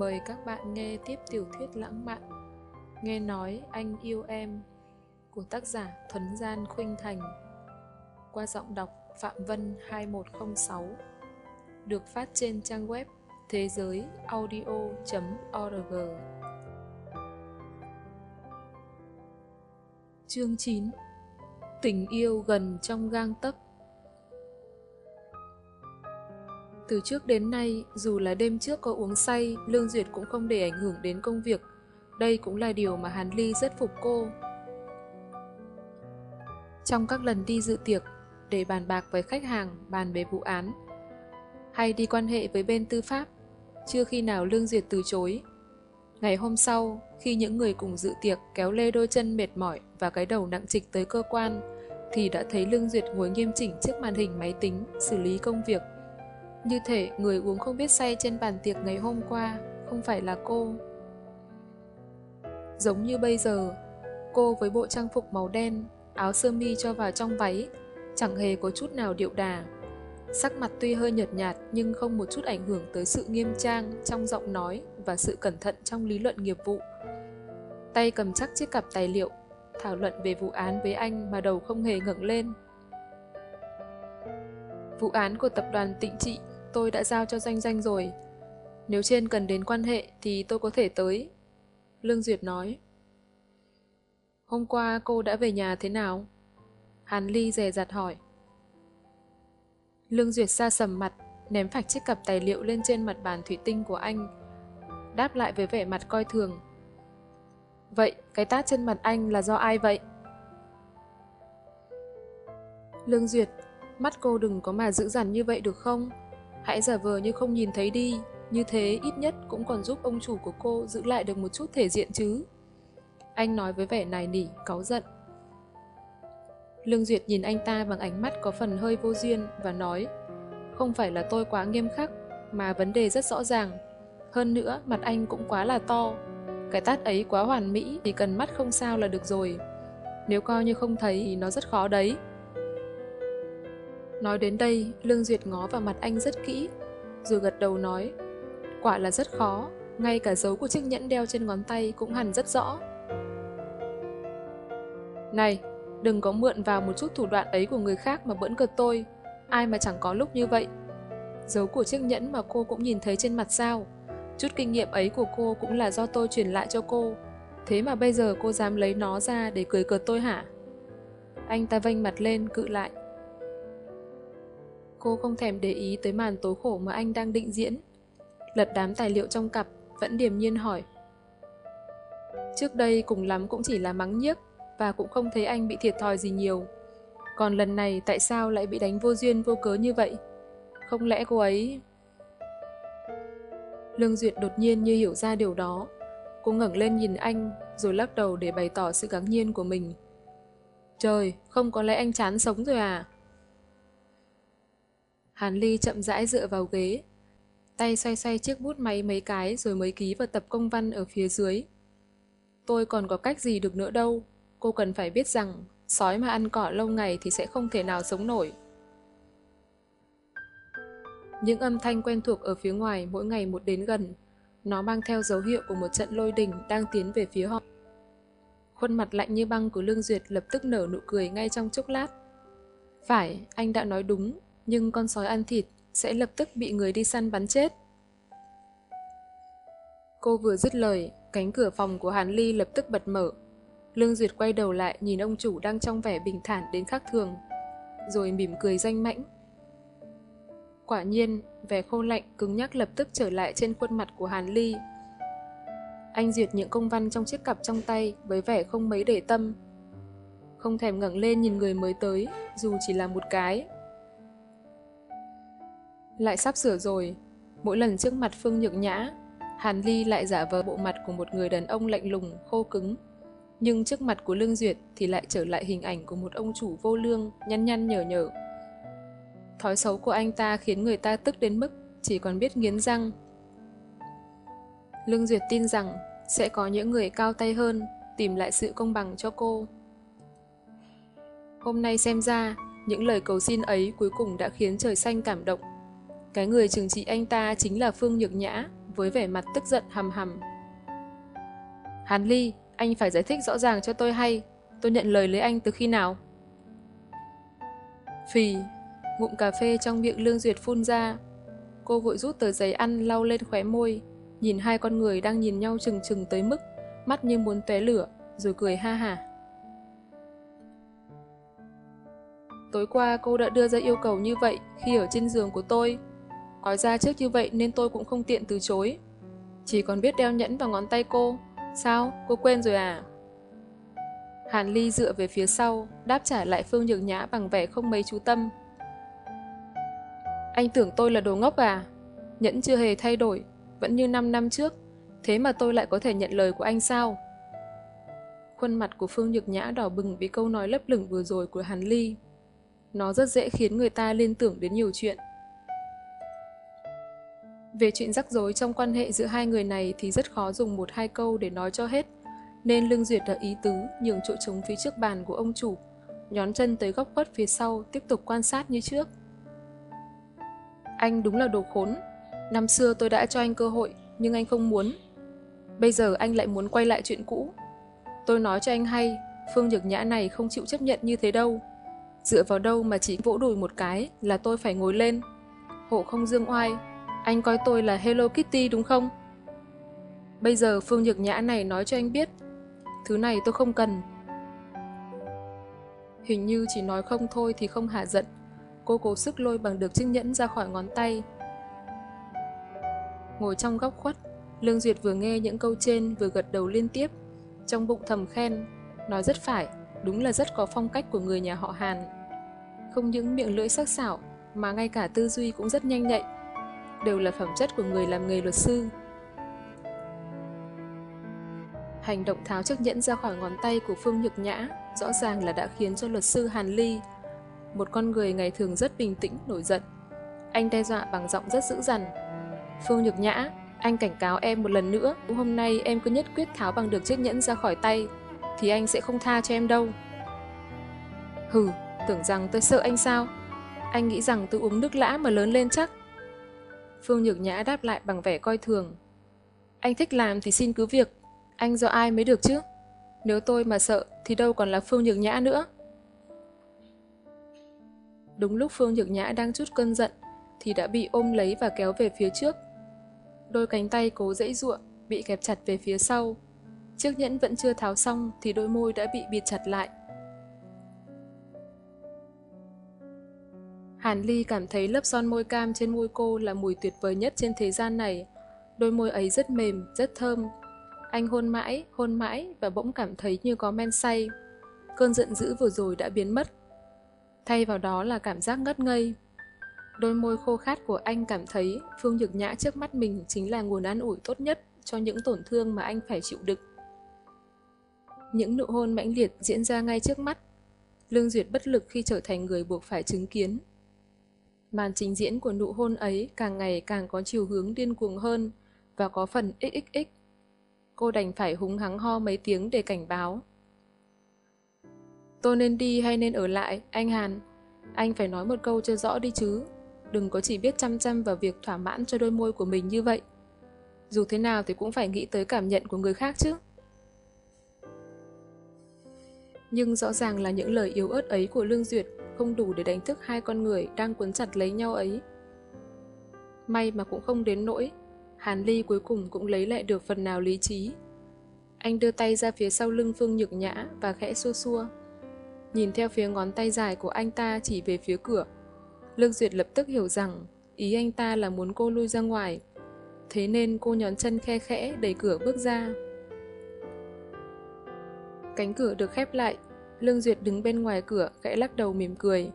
Mời các bạn nghe tiếp tiểu thuyết lãng mạn. Nghe nói anh yêu em, của tác giả Thuấn Gian Khuynh Thành. Qua giọng đọc Phạm Vân 2106 được phát trên trang web thế giới audio.org Chương 9 Tình yêu gần trong gang tấc. Từ trước đến nay, dù là đêm trước có uống say, Lương Duyệt cũng không để ảnh hưởng đến công việc. Đây cũng là điều mà Hàn Ly rất phục cô. Trong các lần đi dự tiệc, để bàn bạc với khách hàng, bàn về vụ án, hay đi quan hệ với bên tư pháp, chưa khi nào Lương Duyệt từ chối. Ngày hôm sau, khi những người cùng dự tiệc kéo lê đôi chân mệt mỏi và cái đầu nặng trịch tới cơ quan, thì đã thấy Lương Duyệt ngồi nghiêm chỉnh trước màn hình máy tính, xử lý công việc. Như thể người uống không biết say trên bàn tiệc ngày hôm qua không phải là cô. Giống như bây giờ, cô với bộ trang phục màu đen, áo sơ mi cho vào trong váy, chẳng hề có chút nào điệu đà. Sắc mặt tuy hơi nhợt nhạt nhưng không một chút ảnh hưởng tới sự nghiêm trang trong giọng nói và sự cẩn thận trong lý luận nghiệp vụ. Tay cầm chắc chiếc cặp tài liệu, thảo luận về vụ án với anh mà đầu không hề ngẩng lên. Vụ án của tập đoàn Tịnh Trị tôi đã giao cho Doanh Doanh rồi. Nếu trên cần đến quan hệ thì tôi có thể tới. Lương Duyệt nói. Hôm qua cô đã về nhà thế nào? Hàn Ly dè dặt hỏi. Lương Duyệt xa sầm mặt, ném phạch chiếc cặp tài liệu lên trên mặt bàn thủy tinh của anh. Đáp lại với vẻ mặt coi thường. Vậy, cái tát trên mặt anh là do ai vậy? Lương Duyệt, mắt cô đừng có mà giữ dằn như vậy được không? Hãy giả vờ như không nhìn thấy đi, như thế ít nhất cũng còn giúp ông chủ của cô giữ lại được một chút thể diện chứ. Anh nói với vẻ nài nỉ, cáu giận. Lương Duyệt nhìn anh ta bằng ánh mắt có phần hơi vô duyên và nói Không phải là tôi quá nghiêm khắc, mà vấn đề rất rõ ràng. Hơn nữa, mặt anh cũng quá là to. Cái tát ấy quá hoàn mỹ thì cần mắt không sao là được rồi. Nếu coi như không thấy thì nó rất khó đấy. Nói đến đây, Lương Duyệt ngó vào mặt anh rất kỹ, rồi gật đầu nói, quả là rất khó, ngay cả dấu của chiếc nhẫn đeo trên ngón tay cũng hẳn rất rõ. Này, đừng có mượn vào một chút thủ đoạn ấy của người khác mà bỡn cợt tôi, ai mà chẳng có lúc như vậy. Dấu của chiếc nhẫn mà cô cũng nhìn thấy trên mặt sao, chút kinh nghiệm ấy của cô cũng là do tôi truyền lại cho cô, thế mà bây giờ cô dám lấy nó ra để cười cợt tôi hả? Anh ta vênh mặt lên, cự lại. Cô không thèm để ý tới màn tối khổ mà anh đang định diễn. Lật đám tài liệu trong cặp, vẫn điềm nhiên hỏi. Trước đây cùng lắm cũng chỉ là mắng nhiếc và cũng không thấy anh bị thiệt thòi gì nhiều. Còn lần này tại sao lại bị đánh vô duyên vô cớ như vậy? Không lẽ cô ấy... Lương Duyệt đột nhiên như hiểu ra điều đó. Cô ngẩng lên nhìn anh rồi lắc đầu để bày tỏ sự gắng nhiên của mình. Trời, không có lẽ anh chán sống rồi à? Hàn Ly chậm rãi dựa vào ghế, tay xoay xoay chiếc bút máy mấy cái rồi mới ký vào tập công văn ở phía dưới. Tôi còn có cách gì được nữa đâu, cô cần phải biết rằng sói mà ăn cỏ lâu ngày thì sẽ không thể nào sống nổi. Những âm thanh quen thuộc ở phía ngoài mỗi ngày một đến gần, nó mang theo dấu hiệu của một trận lôi đình đang tiến về phía họ. Khuôn mặt lạnh như băng của Lương Duyệt lập tức nở nụ cười ngay trong chốc lát. Phải, anh đã nói đúng, nhưng con sói ăn thịt sẽ lập tức bị người đi săn bắn chết. Cô vừa dứt lời, cánh cửa phòng của Hàn Ly lập tức bật mở. Lương Duyệt quay đầu lại nhìn ông chủ đang trong vẻ bình thản đến khác thường, rồi mỉm cười danh mãnh. Quả nhiên, vẻ khô lạnh cứng nhắc lập tức trở lại trên khuôn mặt của Hàn Ly. Anh duyệt những công văn trong chiếc cặp trong tay với vẻ không mấy để tâm. Không thèm ngẩng lên nhìn người mới tới, dù chỉ là một cái. Lại sắp sửa rồi, mỗi lần trước mặt Phương Nhược Nhã, Hàn Ly lại giả vờ bộ mặt của một người đàn ông lạnh lùng, khô cứng. Nhưng trước mặt của Lương Duyệt thì lại trở lại hình ảnh của một ông chủ vô lương, nhăn nhăn nhở nhở. Thói xấu của anh ta khiến người ta tức đến mức chỉ còn biết nghiến răng. Lương Duyệt tin rằng sẽ có những người cao tay hơn tìm lại sự công bằng cho cô. Hôm nay xem ra, những lời cầu xin ấy cuối cùng đã khiến trời xanh cảm động cái người trừng trị anh ta chính là Phương Nhược Nhã, với vẻ mặt tức giận hầm hầm. Hàn Ly, anh phải giải thích rõ ràng cho tôi hay, tôi nhận lời lấy anh từ khi nào? Phì, ngụm cà phê trong miệng Lương Duyệt phun ra. Cô vội rút tờ giấy ăn lau lên khóe môi, nhìn hai con người đang nhìn nhau chừng chừng tới mức, mắt như muốn tóe lửa, rồi cười ha hả. Tối qua cô đã đưa ra yêu cầu như vậy khi ở trên giường của tôi. Nói ra trước như vậy nên tôi cũng không tiện từ chối. Chỉ còn biết đeo nhẫn vào ngón tay cô. Sao? Cô quên rồi à? Hàn Ly dựa về phía sau, đáp trả lại Phương Nhược Nhã bằng vẻ không mấy chú tâm. Anh tưởng tôi là đồ ngốc à? Nhẫn chưa hề thay đổi, vẫn như 5 năm trước. Thế mà tôi lại có thể nhận lời của anh sao? Khuôn mặt của Phương Nhược Nhã đỏ bừng vì câu nói lấp lửng vừa rồi của Hàn Ly. Nó rất dễ khiến người ta liên tưởng đến nhiều chuyện. Về chuyện rắc rối trong quan hệ giữa hai người này thì rất khó dùng một hai câu để nói cho hết, nên Lương Duyệt đã ý tứ nhường chỗ trống phía trước bàn của ông chủ, nhón chân tới góc khuất phía sau tiếp tục quan sát như trước. Anh đúng là đồ khốn. Năm xưa tôi đã cho anh cơ hội, nhưng anh không muốn. Bây giờ anh lại muốn quay lại chuyện cũ. Tôi nói cho anh hay, Phương Nhược Nhã này không chịu chấp nhận như thế đâu. Dựa vào đâu mà chỉ vỗ đùi một cái là tôi phải ngồi lên. Hộ không dương oai, anh coi tôi là Hello Kitty đúng không? Bây giờ Phương Nhược Nhã này nói cho anh biết, thứ này tôi không cần. Hình như chỉ nói không thôi thì không hạ giận, cô cố sức lôi bằng được chiếc nhẫn ra khỏi ngón tay. Ngồi trong góc khuất, Lương Duyệt vừa nghe những câu trên vừa gật đầu liên tiếp, trong bụng thầm khen, nói rất phải, đúng là rất có phong cách của người nhà họ Hàn. Không những miệng lưỡi sắc sảo, mà ngay cả tư duy cũng rất nhanh nhạy, đều là phẩm chất của người làm nghề luật sư. Hành động tháo chiếc nhẫn ra khỏi ngón tay của Phương Nhược Nhã rõ ràng là đã khiến cho luật sư Hàn Ly, một con người ngày thường rất bình tĩnh, nổi giận. Anh đe dọa bằng giọng rất dữ dằn. Phương Nhược Nhã, anh cảnh cáo em một lần nữa, hôm nay em cứ nhất quyết tháo bằng được chiếc nhẫn ra khỏi tay, thì anh sẽ không tha cho em đâu. Hừ, tưởng rằng tôi sợ anh sao? Anh nghĩ rằng tôi uống nước lã mà lớn lên chắc. Phương Nhược Nhã đáp lại bằng vẻ coi thường. Anh thích làm thì xin cứ việc, anh do ai mới được chứ? Nếu tôi mà sợ thì đâu còn là Phương Nhược Nhã nữa. Đúng lúc Phương Nhược Nhã đang chút cơn giận thì đã bị ôm lấy và kéo về phía trước. Đôi cánh tay cố dãy ruộng, bị kẹp chặt về phía sau. Chiếc nhẫn vẫn chưa tháo xong thì đôi môi đã bị bịt chặt lại. Hàn Ly cảm thấy lớp son môi cam trên môi cô là mùi tuyệt vời nhất trên thế gian này. Đôi môi ấy rất mềm, rất thơm. Anh hôn mãi, hôn mãi và bỗng cảm thấy như có men say. Cơn giận dữ vừa rồi đã biến mất. Thay vào đó là cảm giác ngất ngây. Đôi môi khô khát của anh cảm thấy Phương Nhược Nhã trước mắt mình chính là nguồn an ủi tốt nhất cho những tổn thương mà anh phải chịu đựng. Những nụ hôn mãnh liệt diễn ra ngay trước mắt. Lương Duyệt bất lực khi trở thành người buộc phải chứng kiến. Màn trình diễn của nụ hôn ấy càng ngày càng có chiều hướng điên cuồng hơn và có phần xxx. Cô đành phải húng hắng ho mấy tiếng để cảnh báo. Tôi nên đi hay nên ở lại, anh Hàn? Anh phải nói một câu cho rõ đi chứ. Đừng có chỉ biết chăm chăm vào việc thỏa mãn cho đôi môi của mình như vậy. Dù thế nào thì cũng phải nghĩ tới cảm nhận của người khác chứ. Nhưng rõ ràng là những lời yếu ớt ấy của Lương Duyệt không đủ để đánh thức hai con người đang cuốn chặt lấy nhau ấy. May mà cũng không đến nỗi, Hàn Ly cuối cùng cũng lấy lại được phần nào lý trí. Anh đưa tay ra phía sau lưng Phương Nhược Nhã và khẽ xua xua. Nhìn theo phía ngón tay dài của anh ta chỉ về phía cửa. Lương Duyệt lập tức hiểu rằng ý anh ta là muốn cô lui ra ngoài. Thế nên cô nhón chân khe khẽ đẩy cửa bước ra. Cánh cửa được khép lại, Lương Duyệt đứng bên ngoài cửa, gãy lắc đầu mỉm cười.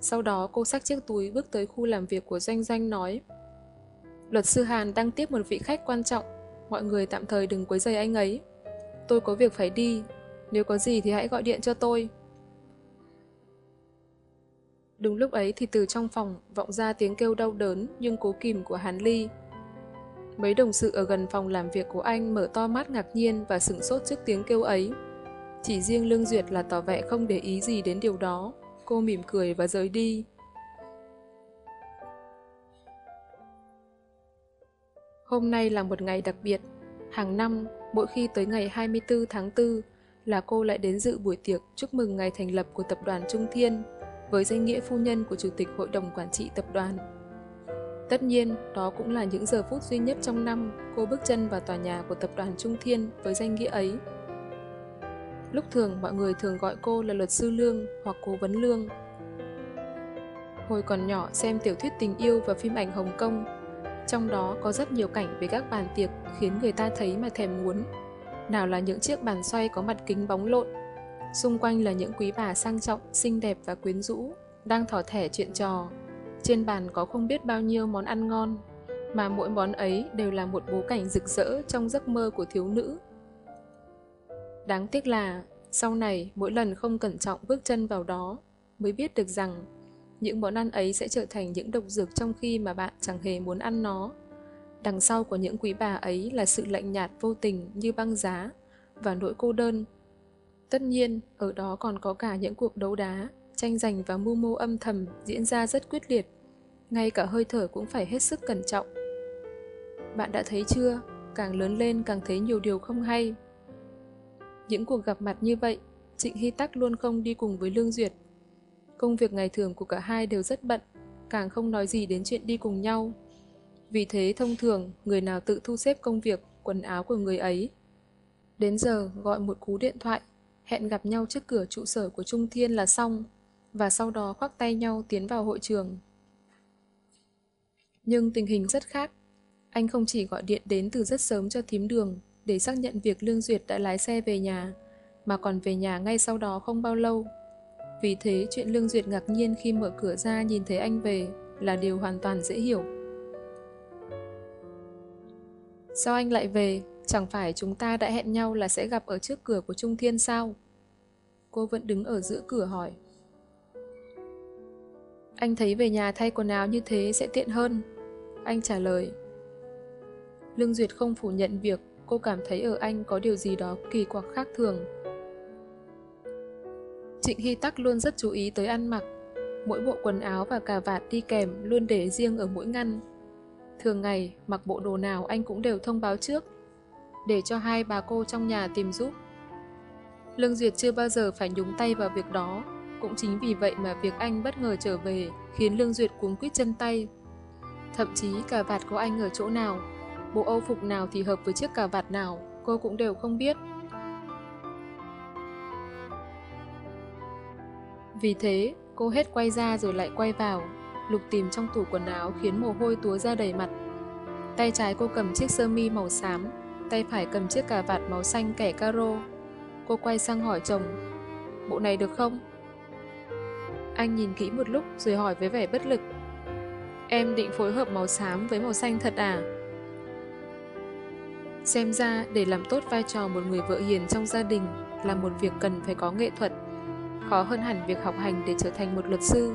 Sau đó cô xách chiếc túi bước tới khu làm việc của Doanh Doanh nói Luật sư Hàn đang tiếp một vị khách quan trọng, mọi người tạm thời đừng quấy rầy anh ấy. Tôi có việc phải đi, nếu có gì thì hãy gọi điện cho tôi. Đúng lúc ấy thì từ trong phòng vọng ra tiếng kêu đau đớn nhưng cố kìm của Hàn Ly. Mấy đồng sự ở gần phòng làm việc của anh mở to mắt ngạc nhiên và sửng sốt trước tiếng kêu ấy. Chỉ riêng Lương Duyệt là tỏ vẻ không để ý gì đến điều đó. Cô mỉm cười và rời đi. Hôm nay là một ngày đặc biệt. Hàng năm, mỗi khi tới ngày 24 tháng 4 là cô lại đến dự buổi tiệc chúc mừng ngày thành lập của tập đoàn Trung Thiên với danh nghĩa phu nhân của Chủ tịch Hội đồng Quản trị tập đoàn. Tất nhiên, đó cũng là những giờ phút duy nhất trong năm cô bước chân vào tòa nhà của tập đoàn Trung Thiên với danh nghĩa ấy. Lúc thường mọi người thường gọi cô là luật sư Lương hoặc cố vấn Lương. Hồi còn nhỏ xem tiểu thuyết tình yêu và phim ảnh Hồng Kông, trong đó có rất nhiều cảnh về các bàn tiệc khiến người ta thấy mà thèm muốn. Nào là những chiếc bàn xoay có mặt kính bóng lộn, xung quanh là những quý bà sang trọng, xinh đẹp và quyến rũ, đang thỏ thẻ chuyện trò. Trên bàn có không biết bao nhiêu món ăn ngon, mà mỗi món ấy đều là một bố cảnh rực rỡ trong giấc mơ của thiếu nữ. Đáng tiếc là, sau này mỗi lần không cẩn trọng bước chân vào đó, mới biết được rằng những món ăn ấy sẽ trở thành những độc dược trong khi mà bạn chẳng hề muốn ăn nó. Đằng sau của những quý bà ấy là sự lạnh nhạt vô tình như băng giá và nỗi cô đơn. Tất nhiên, ở đó còn có cả những cuộc đấu đá, tranh giành và mưu mô âm thầm diễn ra rất quyết liệt. Ngay cả hơi thở cũng phải hết sức cẩn trọng. Bạn đã thấy chưa? Càng lớn lên càng thấy nhiều điều không hay. Những cuộc gặp mặt như vậy, Trịnh Hy Tắc luôn không đi cùng với Lương Duyệt. Công việc ngày thường của cả hai đều rất bận, càng không nói gì đến chuyện đi cùng nhau. Vì thế thông thường, người nào tự thu xếp công việc, quần áo của người ấy. Đến giờ gọi một cú điện thoại, hẹn gặp nhau trước cửa trụ sở của Trung Thiên là xong, và sau đó khoác tay nhau tiến vào hội trường. Nhưng tình hình rất khác. Anh không chỉ gọi điện đến từ rất sớm cho thím đường để xác nhận việc Lương Duyệt đã lái xe về nhà, mà còn về nhà ngay sau đó không bao lâu. Vì thế chuyện Lương Duyệt ngạc nhiên khi mở cửa ra nhìn thấy anh về là điều hoàn toàn dễ hiểu. Sao anh lại về? Chẳng phải chúng ta đã hẹn nhau là sẽ gặp ở trước cửa của Trung Thiên sao? Cô vẫn đứng ở giữa cửa hỏi. Anh thấy về nhà thay quần áo như thế sẽ tiện hơn. Anh trả lời. Lương Duyệt không phủ nhận việc cô cảm thấy ở anh có điều gì đó kỳ quặc khác thường. Trịnh Hy Tắc luôn rất chú ý tới ăn mặc. Mỗi bộ quần áo và cà vạt đi kèm luôn để riêng ở mỗi ngăn. Thường ngày, mặc bộ đồ nào anh cũng đều thông báo trước, để cho hai bà cô trong nhà tìm giúp. Lương Duyệt chưa bao giờ phải nhúng tay vào việc đó, cũng chính vì vậy mà việc anh bất ngờ trở về khiến Lương Duyệt cuống quýt chân tay. Thậm chí cà vạt của anh ở chỗ nào, bộ âu phục nào thì hợp với chiếc cà vạt nào, cô cũng đều không biết. Vì thế, cô hết quay ra rồi lại quay vào, lục tìm trong tủ quần áo khiến mồ hôi túa ra đầy mặt. Tay trái cô cầm chiếc sơ mi màu xám, tay phải cầm chiếc cà vạt màu xanh kẻ caro. Cô quay sang hỏi chồng, bộ này được không? Anh nhìn kỹ một lúc rồi hỏi với vẻ bất lực. Em định phối hợp màu xám với màu xanh thật à? Xem ra để làm tốt vai trò một người vợ hiền trong gia đình là một việc cần phải có nghệ thuật khó hơn hẳn việc học hành để trở thành một luật sư.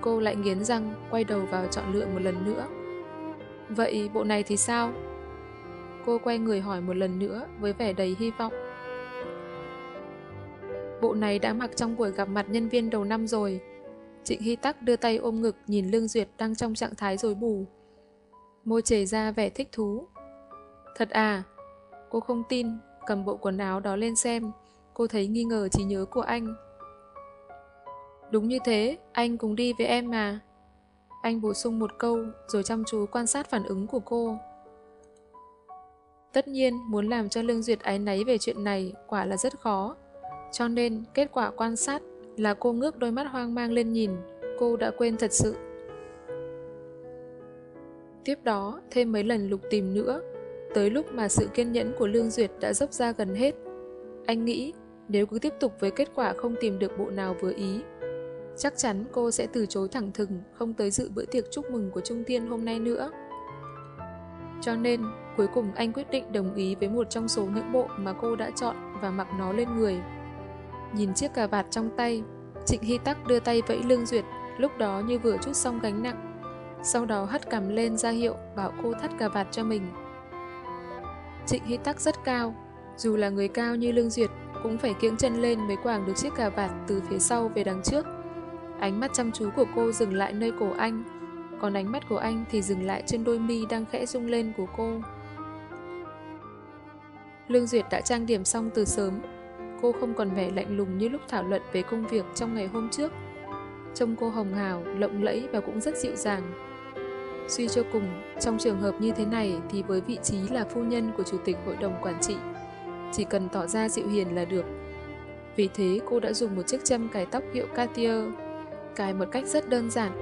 Cô lại nghiến răng, quay đầu vào chọn lựa một lần nữa. Vậy bộ này thì sao? Cô quay người hỏi một lần nữa với vẻ đầy hy vọng. Bộ này đã mặc trong buổi gặp mặt nhân viên đầu năm rồi. Trịnh Hy Tắc đưa tay ôm ngực nhìn Lương Duyệt đang trong trạng thái rồi bù. Môi chảy ra vẻ thích thú. Thật à? Cô không tin, cầm bộ quần áo đó lên xem. Cô thấy nghi ngờ trí nhớ của anh. Đúng như thế, anh cùng đi với em mà. Anh bổ sung một câu rồi chăm chú quan sát phản ứng của cô. Tất nhiên, muốn làm cho Lương Duyệt ái náy về chuyện này quả là rất khó. Cho nên, kết quả quan sát là cô ngước đôi mắt hoang mang lên nhìn, cô đã quên thật sự. Tiếp đó, thêm mấy lần lục tìm nữa, tới lúc mà sự kiên nhẫn của Lương Duyệt đã dốc ra gần hết. Anh nghĩ nếu cứ tiếp tục với kết quả không tìm được bộ nào vừa ý, chắc chắn cô sẽ từ chối thẳng thừng không tới dự bữa tiệc chúc mừng của Trung Thiên hôm nay nữa. Cho nên, cuối cùng anh quyết định đồng ý với một trong số những bộ mà cô đã chọn và mặc nó lên người. Nhìn chiếc cà vạt trong tay, Trịnh Hy Tắc đưa tay vẫy lương duyệt, lúc đó như vừa chút xong gánh nặng. Sau đó hất cằm lên ra hiệu bảo cô thắt cà vạt cho mình. Trịnh Hy Tắc rất cao, dù là người cao như Lương Duyệt cũng phải kiễng chân lên mới quàng được chiếc cà vạt từ phía sau về đằng trước. Ánh mắt chăm chú của cô dừng lại nơi cổ anh. còn ánh mắt của anh thì dừng lại trên đôi mi đang khẽ rung lên của cô. Lương Duyệt đã trang điểm xong từ sớm. Cô không còn vẻ lạnh lùng như lúc thảo luận về công việc trong ngày hôm trước. Trông cô hồng hào, lộng lẫy và cũng rất dịu dàng. Suy cho cùng, trong trường hợp như thế này thì với vị trí là phu nhân của Chủ tịch Hội đồng Quản trị, chỉ cần tỏ ra dịu hiền là được. Vì thế cô đã dùng một chiếc châm cài tóc hiệu Cartier, cài một cách rất đơn giản,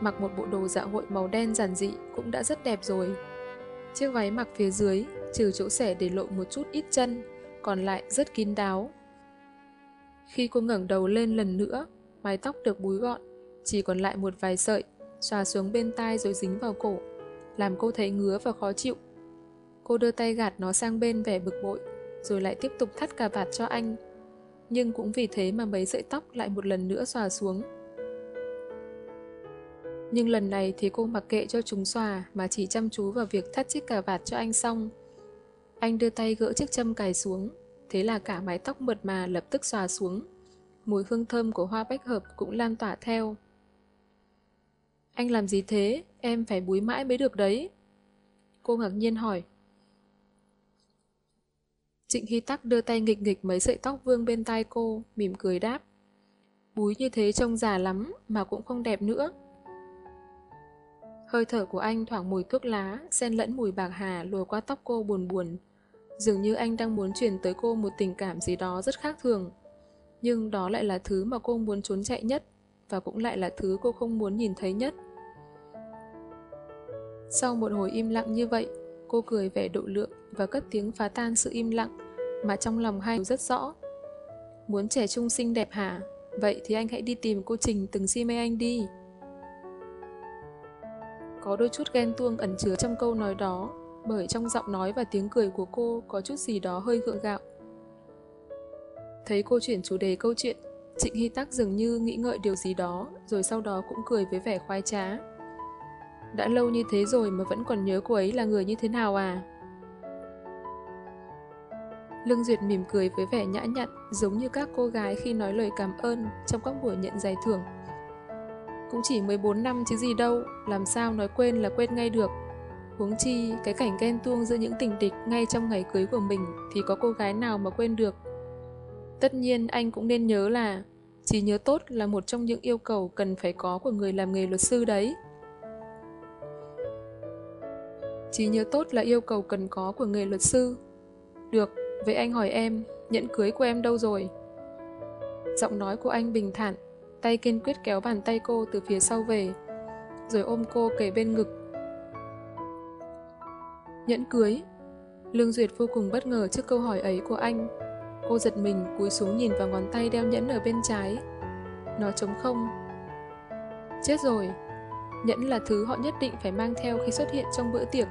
mặc một bộ đồ dạ hội màu đen giản dị cũng đã rất đẹp rồi. Chiếc váy mặc phía dưới, trừ chỗ xẻ để lộ một chút ít chân, còn lại rất kín đáo. Khi cô ngẩng đầu lên lần nữa, mái tóc được búi gọn, chỉ còn lại một vài sợi, xòa xuống bên tai rồi dính vào cổ, làm cô thấy ngứa và khó chịu. Cô đưa tay gạt nó sang bên vẻ bực bội, rồi lại tiếp tục thắt cà vạt cho anh. Nhưng cũng vì thế mà mấy sợi tóc lại một lần nữa xòa xuống. Nhưng lần này thì cô mặc kệ cho chúng xòa mà chỉ chăm chú vào việc thắt chiếc cà vạt cho anh xong. Anh đưa tay gỡ chiếc châm cài xuống, thế là cả mái tóc mượt mà lập tức xòa xuống. Mùi hương thơm của hoa bách hợp cũng lan tỏa theo. Anh làm gì thế? Em phải búi mãi mới được đấy. Cô ngạc nhiên hỏi. Trịnh Hy Tắc đưa tay nghịch nghịch mấy sợi tóc vương bên tai cô, mỉm cười đáp. Búi như thế trông già lắm, mà cũng không đẹp nữa. Hơi thở của anh thoảng mùi thuốc lá, xen lẫn mùi bạc hà lùa qua tóc cô buồn buồn. Dường như anh đang muốn truyền tới cô một tình cảm gì đó rất khác thường. Nhưng đó lại là thứ mà cô muốn trốn chạy nhất, và cũng lại là thứ cô không muốn nhìn thấy nhất. Sau một hồi im lặng như vậy, cô cười vẻ độ lượng và cất tiếng phá tan sự im lặng mà trong lòng hai rất rõ. Muốn trẻ trung xinh đẹp hả? Vậy thì anh hãy đi tìm cô Trình từng si mê anh đi. Có đôi chút ghen tuông ẩn chứa trong câu nói đó, bởi trong giọng nói và tiếng cười của cô có chút gì đó hơi gượng gạo. Thấy cô chuyển chủ đề câu chuyện, Trịnh Hy Tắc dường như nghĩ ngợi điều gì đó, rồi sau đó cũng cười với vẻ khoái trá. Đã lâu như thế rồi mà vẫn còn nhớ cô ấy là người như thế nào à? Lương Duyệt mỉm cười với vẻ nhã nhặn, giống như các cô gái khi nói lời cảm ơn trong các buổi nhận giải thưởng. Cũng chỉ 14 năm chứ gì đâu, làm sao nói quên là quên ngay được. Huống chi, cái cảnh ghen tuông giữa những tình địch ngay trong ngày cưới của mình thì có cô gái nào mà quên được. Tất nhiên anh cũng nên nhớ là chỉ nhớ tốt là một trong những yêu cầu cần phải có của người làm nghề luật sư đấy. Chỉ nhớ tốt là yêu cầu cần có của người luật sư. Được, vậy anh hỏi em, nhẫn cưới của em đâu rồi? Giọng nói của anh bình thản, tay kiên quyết kéo bàn tay cô từ phía sau về, rồi ôm cô kề bên ngực. Nhẫn cưới? Lương Duyệt vô cùng bất ngờ trước câu hỏi ấy của anh. Cô giật mình cúi xuống nhìn vào ngón tay đeo nhẫn ở bên trái. Nó trống không. Chết rồi, Nhẫn là thứ họ nhất định phải mang theo khi xuất hiện trong bữa tiệc.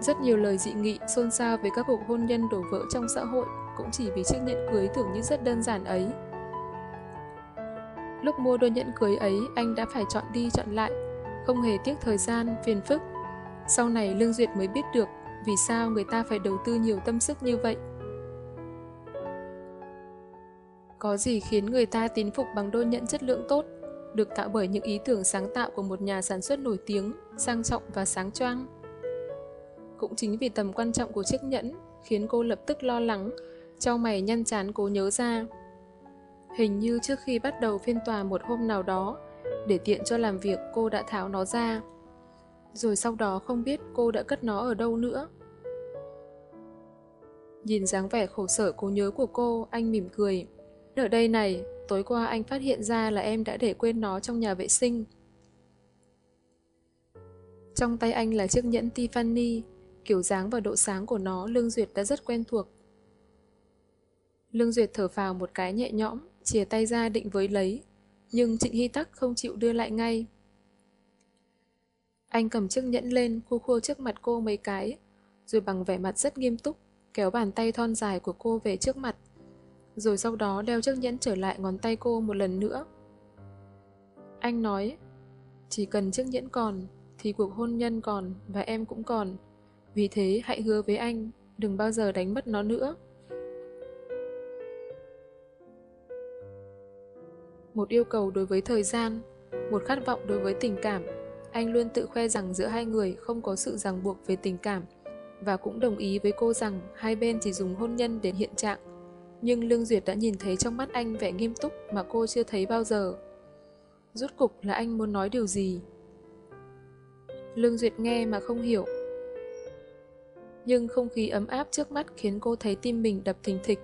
Rất nhiều lời dị nghị xôn xao về các cuộc hôn nhân đổ vỡ trong xã hội cũng chỉ vì chiếc nhẫn cưới tưởng như rất đơn giản ấy. Lúc mua đôi nhẫn cưới ấy, anh đã phải chọn đi chọn lại, không hề tiếc thời gian, phiền phức. Sau này Lương Duyệt mới biết được vì sao người ta phải đầu tư nhiều tâm sức như vậy. Có gì khiến người ta tín phục bằng đôi nhẫn chất lượng tốt? được tạo bởi những ý tưởng sáng tạo của một nhà sản xuất nổi tiếng, sang trọng và sáng choang. Cũng chính vì tầm quan trọng của chiếc nhẫn khiến cô lập tức lo lắng, cho mày nhăn chán cố nhớ ra. Hình như trước khi bắt đầu phiên tòa một hôm nào đó, để tiện cho làm việc cô đã tháo nó ra. Rồi sau đó không biết cô đã cất nó ở đâu nữa. Nhìn dáng vẻ khổ sở cố nhớ của cô, anh mỉm cười. Ở đây này, Tối qua anh phát hiện ra là em đã để quên nó trong nhà vệ sinh. Trong tay anh là chiếc nhẫn Tiffany, kiểu dáng và độ sáng của nó Lương Duyệt đã rất quen thuộc. Lương Duyệt thở vào một cái nhẹ nhõm, chìa tay ra định với lấy, nhưng Trịnh Hy Tắc không chịu đưa lại ngay. Anh cầm chiếc nhẫn lên, khu khua trước mặt cô mấy cái, rồi bằng vẻ mặt rất nghiêm túc, kéo bàn tay thon dài của cô về trước mặt rồi sau đó đeo chiếc nhẫn trở lại ngón tay cô một lần nữa. Anh nói, chỉ cần chiếc nhẫn còn, thì cuộc hôn nhân còn và em cũng còn. Vì thế hãy hứa với anh, đừng bao giờ đánh mất nó nữa. Một yêu cầu đối với thời gian, một khát vọng đối với tình cảm, Anh luôn tự khoe rằng giữa hai người không có sự ràng buộc về tình cảm và cũng đồng ý với cô rằng hai bên chỉ dùng hôn nhân để hiện trạng. Nhưng Lương Duyệt đã nhìn thấy trong mắt anh vẻ nghiêm túc mà cô chưa thấy bao giờ. Rốt cục là anh muốn nói điều gì? Lương Duyệt nghe mà không hiểu. Nhưng không khí ấm áp trước mắt khiến cô thấy tim mình đập thình thịch.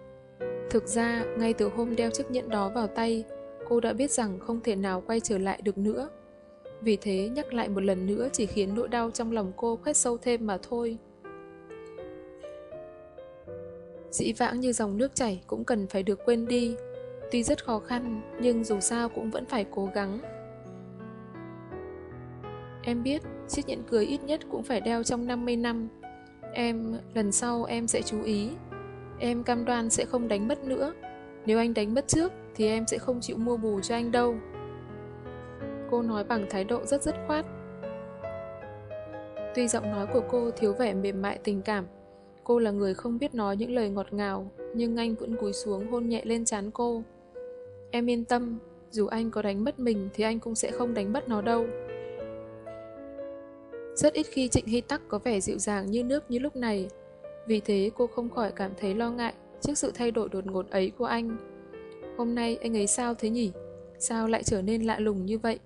Thực ra, ngay từ hôm đeo chiếc nhẫn đó vào tay, cô đã biết rằng không thể nào quay trở lại được nữa. Vì thế nhắc lại một lần nữa chỉ khiến nỗi đau trong lòng cô khoét sâu thêm mà thôi. Dĩ vãng như dòng nước chảy cũng cần phải được quên đi. Tuy rất khó khăn, nhưng dù sao cũng vẫn phải cố gắng. Em biết, chiếc nhẫn cưới ít nhất cũng phải đeo trong 50 năm. Em, lần sau em sẽ chú ý. Em cam đoan sẽ không đánh mất nữa. Nếu anh đánh mất trước, thì em sẽ không chịu mua bù cho anh đâu. Cô nói bằng thái độ rất dứt khoát. Tuy giọng nói của cô thiếu vẻ mềm mại tình cảm, cô là người không biết nói những lời ngọt ngào, nhưng anh vẫn cúi xuống hôn nhẹ lên trán cô. Em yên tâm, dù anh có đánh mất mình thì anh cũng sẽ không đánh mất nó đâu. Rất ít khi Trịnh Hy Tắc có vẻ dịu dàng như nước như lúc này, vì thế cô không khỏi cảm thấy lo ngại trước sự thay đổi đột ngột ấy của anh. Hôm nay anh ấy sao thế nhỉ? Sao lại trở nên lạ lùng như vậy?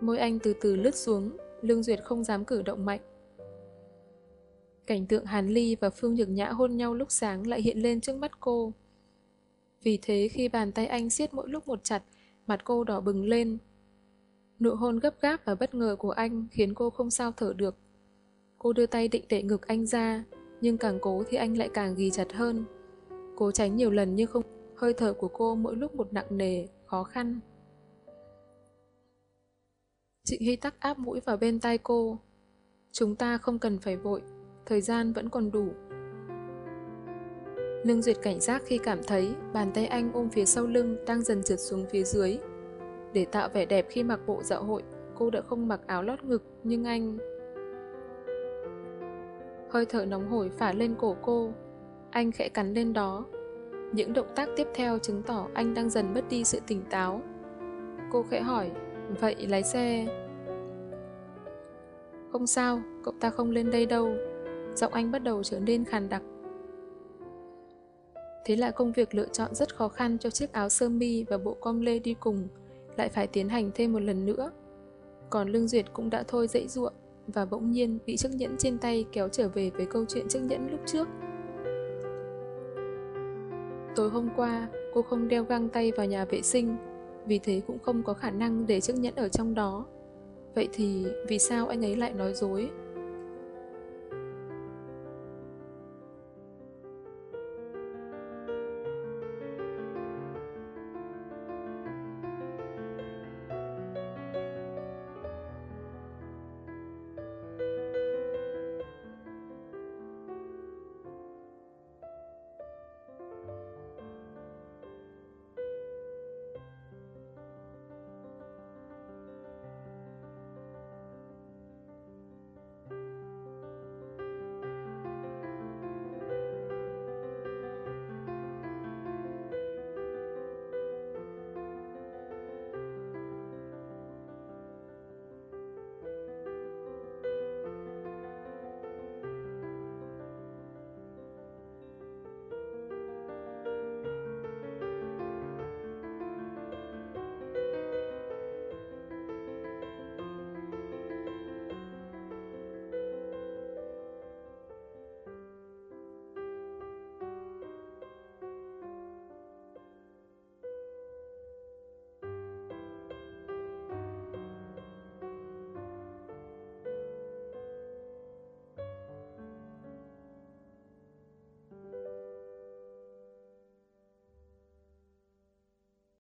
Môi anh từ từ lướt xuống, Lương Duyệt không dám cử động mạnh. Cảnh tượng Hàn Ly và Phương Nhược Nhã hôn nhau lúc sáng lại hiện lên trước mắt cô. Vì thế khi bàn tay anh siết mỗi lúc một chặt, mặt cô đỏ bừng lên. Nụ hôn gấp gáp và bất ngờ của anh khiến cô không sao thở được. Cô đưa tay định đẩy ngực anh ra, nhưng càng cố thì anh lại càng ghi chặt hơn. Cố tránh nhiều lần nhưng không hơi thở của cô mỗi lúc một nặng nề, khó khăn. Trịnh Hy tắc áp mũi vào bên tai cô. Chúng ta không cần phải vội, thời gian vẫn còn đủ. Lương Duyệt cảnh giác khi cảm thấy bàn tay anh ôm phía sau lưng đang dần trượt xuống phía dưới. Để tạo vẻ đẹp khi mặc bộ dạo hội, cô đã không mặc áo lót ngực, nhưng anh... Hơi thở nóng hổi phả lên cổ cô. Anh khẽ cắn lên đó. Những động tác tiếp theo chứng tỏ anh đang dần mất đi sự tỉnh táo. Cô khẽ hỏi, vậy lái xe... Không sao, cậu ta không lên đây đâu. Giọng anh bắt đầu trở nên khàn đặc. Thế là công việc lựa chọn rất khó khăn cho chiếc áo sơ mi và bộ com lê đi cùng, lại phải tiến hành thêm một lần nữa. Còn Lương Duyệt cũng đã thôi dãy ruộng và bỗng nhiên bị chiếc nhẫn trên tay kéo trở về với câu chuyện chiếc nhẫn lúc trước. Tối hôm qua, cô không đeo găng tay vào nhà vệ sinh, vì thế cũng không có khả năng để chiếc nhẫn ở trong đó. Vậy thì vì sao anh ấy lại nói dối?